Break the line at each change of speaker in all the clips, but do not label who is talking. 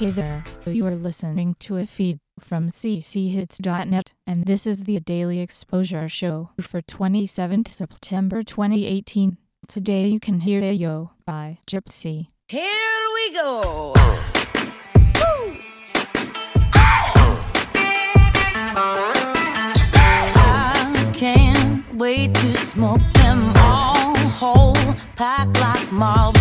Hey there, you are listening to a feed from cchits.net, and this is the Daily Exposure Show for 27th September 2018. Today you can hear Ayo by Gypsy.
Here we go. Woo! I can't wait to smoke them all whole, pack like Marlboro.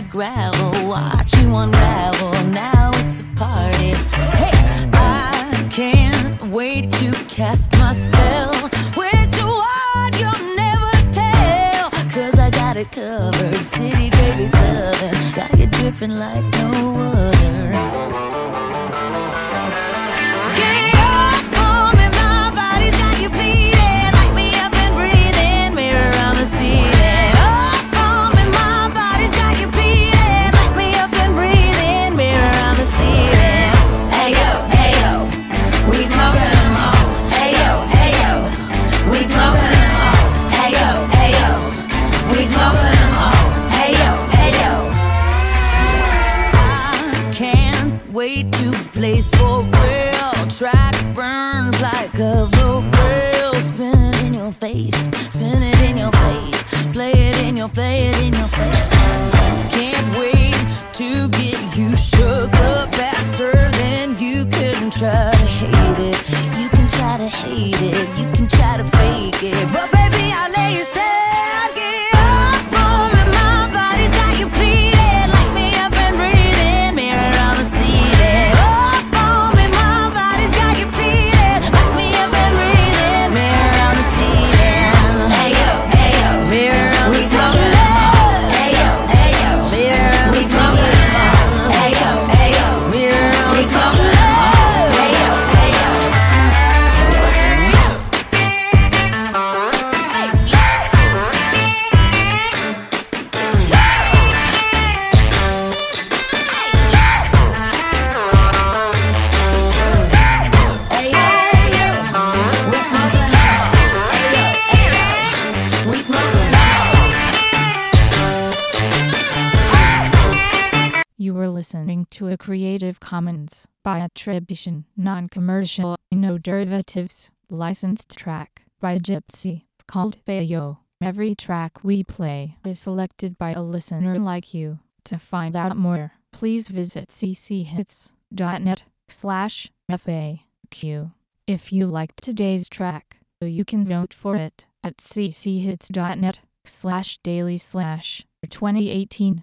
The gravel, watch you unravel. Now it's a party. Hey, I can't wait to cast my spell. Which one you'll never tell. Cause I got it covered. City gravy southern. Got you dripping like no other. Smoking them all. We smoking them all. Can't wait to place for real. Track burns like a rail. Spin it in your face, spin it in your face. Play it in your, play it in your face. Can't wait to get you shook up faster than you try
listening to a Creative Commons by attribution, non-commercial, no derivatives, licensed track by Gypsy, called Bayo. Every track we play is selected by a listener like you. To find out more, please visit cchits.net slash FAQ. If you liked today's track, you can vote for it at cchits.net slash daily slash 2018